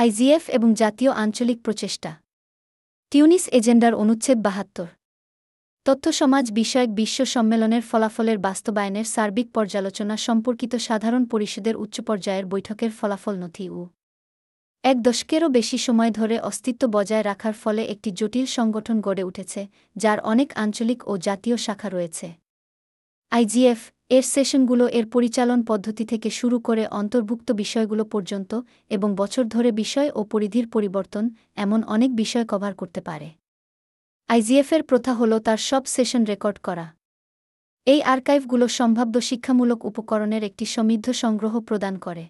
IGF এবং জাতীয় আঞ্চলিক প্রচেষ্টা। টিউনিস এজেন্ডার অনুচ্ছেদ বাহাত্তর। তথ্য সমাজ বিষয়ক বিশ্ব সম্মেলনের ফলাফলের বাস্তবায়নের সার্বিক পর্যালোচনা সম্পর্কিত সাধারণ পরিষদের উচ্চ পর্যায়ের বৈঠকের ফলাফল নথি উ। এক দশকেরও বেশি সময় ধরে অস্তিত্ব বজায় রাখার ফলে একটি জটিল সংগঠন গড়ে উঠেছে, যার অনেক আঞ্চলিক ও জাতীয় শাখা রয়েছে। আইজিএফ এর সেশনগুলো এর পরিচালন পদ্ধতি থেকে শুরু করে অন্তর্ভুক্ত বিষয়গুলো পর্যন্ত এবং বছর ধরে বিষয় ও পরিধির পরিবর্তন এমন অনেক বিষয় কভার করতে পারে। আইজিএফের প্রথা হল তার সব সেশন রেকর্ড করা। এই আর্কাইভগুলো সম্ভাব্য শিক্ষামূলক উপকরণের একটি সমৃদ্ধ সংগ্রহ প্রদান করে।